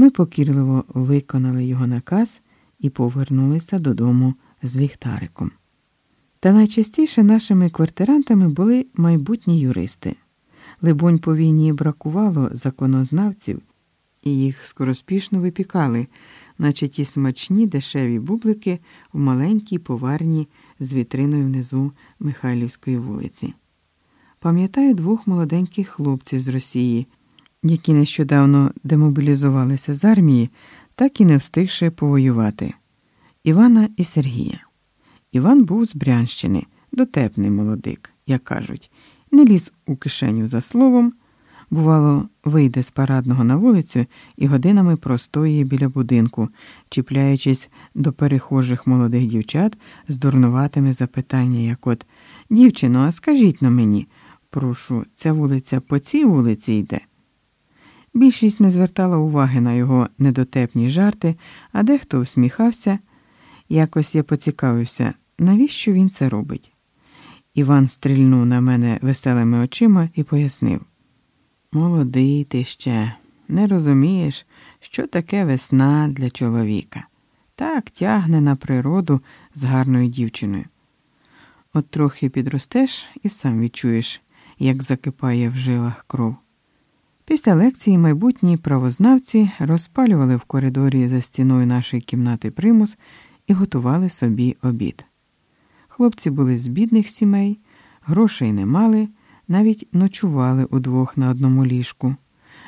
Ми покірливо виконали його наказ і повернулися додому з ліхтариком. Та найчастіше нашими квартирантами були майбутні юристи. Либонь, по війні бракувало законознавців, і їх скороспішно випікали, наче ті смачні дешеві бублики в маленькій поварні з вітриною внизу Михайлівської вулиці. Пам'ятаю двох молоденьких хлопців з Росії, які нещодавно демобілізувалися з армії, так і не встигши повоювати Івана і Сергія. Іван був з Брянщини, дотепний молодик, як кажуть, не ліз у кишеню за словом. Бувало, вийде з парадного на вулицю і годинами простоює біля будинку, чіпляючись до перехожих молодих дівчат з дурнуватими запитання, як от Дівчино, а скажіть на мені, прошу, ця вулиця по цій вулиці йде. Більшість не звертала уваги на його недотепні жарти, а дехто усміхався. Якось я поцікавився, навіщо він це робить. Іван стрільнув на мене веселими очима і пояснив. Молодий ти ще, не розумієш, що таке весна для чоловіка. Так тягне на природу з гарною дівчиною. От трохи підростеш і сам відчуєш, як закипає в жилах кров. Після лекції майбутні правознавці розпалювали в коридорі за стіною нашої кімнати примус і готували собі обід. Хлопці були з бідних сімей, грошей не мали, навіть ночували удвох на одному ліжку,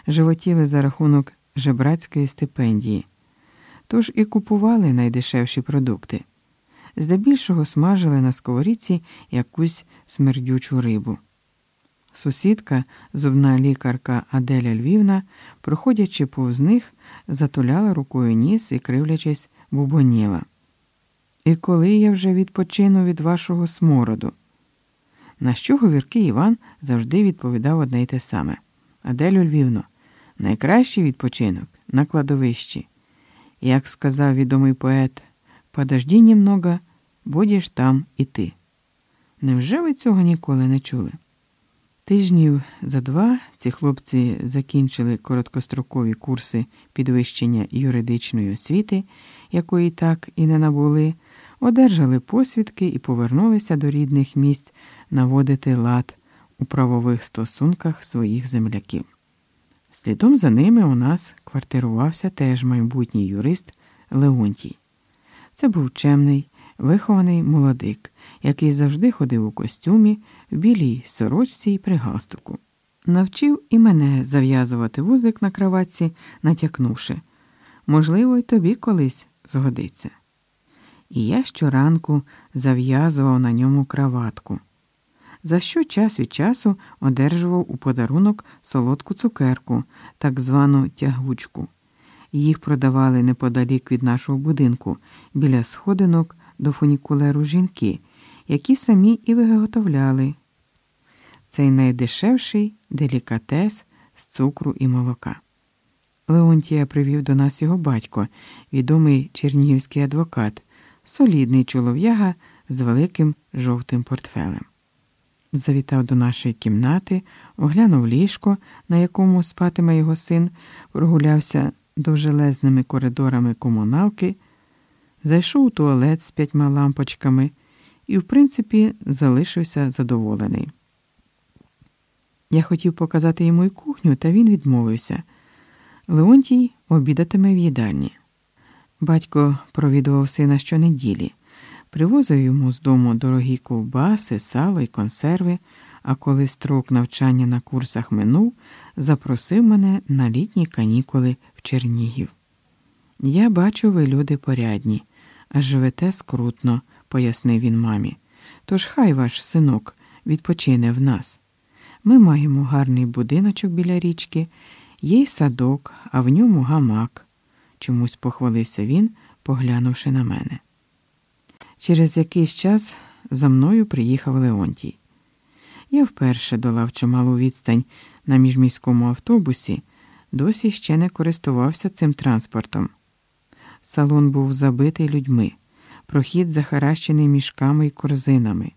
животіли за рахунок жебрацької стипендії, тож і купували найдешевші продукти. Здебільшого смажили на сковорідці якусь смердючу рибу. Сусідка, зубна лікарка Аделя Львівна, проходячи повз них, затуляла рукою ніс і, кривлячись, бубоніла. І коли я вже відпочину від вашого смороду? На що говіркий Іван завжди відповідав одне й те саме. Аделю Львівно, найкращий відпочинок на кладовищі. Як сказав відомий поет, подожди німного, будеш там і ти. Невже ви цього ніколи не чули? Тижнів за два ці хлопці закінчили короткострокові курси підвищення юридичної освіти, якої так і не набули, одержали посвідки і повернулися до рідних місць наводити лад у правових стосунках своїх земляків. Слідом за ними у нас квартирувався теж майбутній юрист Леонтій. Це був чемний, вихований молодик, який завжди ходив у костюмі, в білій сорочці і при галстуку. Навчив і мене зав'язувати вузлик на кроватці, натякнувши можливо, й тобі колись згодиться. І я щоранку зав'язував на ньому краватку, за що час від часу одержував у подарунок солодку цукерку, так звану тягучку. Їх продавали неподалік від нашого будинку, біля сходинок до фунікулеру жінки, які самі і виготовляли цей найдешевший делікатес з цукру і молока. Леонтія привів до нас його батько, відомий чернігівський адвокат, солідний чолов'яга з великим жовтим портфелем. Завітав до нашої кімнати, оглянув ліжко, на якому спатиме його син, прогулявся довжелезними коридорами комуналки, зайшов у туалет з п'ятьма лампочками і, в принципі, залишився задоволений. Я хотів показати йому й кухню, та він відмовився. Леонтій обідатиме в їдальні. Батько провідував сина щонеділі, привозив йому з дому дорогі ковбаси, сало й консерви, а коли строк навчання на курсах минув, запросив мене на літні канікули в Чернігів. Я бачу, ви люди порядні, живете скрутно, пояснив він мамі. Тож хай ваш синок відпочине в нас. Ми маємо гарний будиночок біля річки, є й садок, а в ньому гамак, чомусь похвалився він, поглянувши на мене. Через якийсь час за мною приїхав Леонтій. Я вперше долав чималу відстань на міжміському автобусі, досі ще не користувався цим транспортом. Салон був забитий людьми, прохід захаращений мішками й корзинами.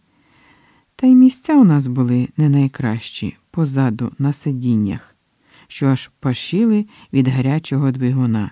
Та й місця у нас були не найкращі позаду, на сидіннях. що аж пашіли від гарячого двигуна.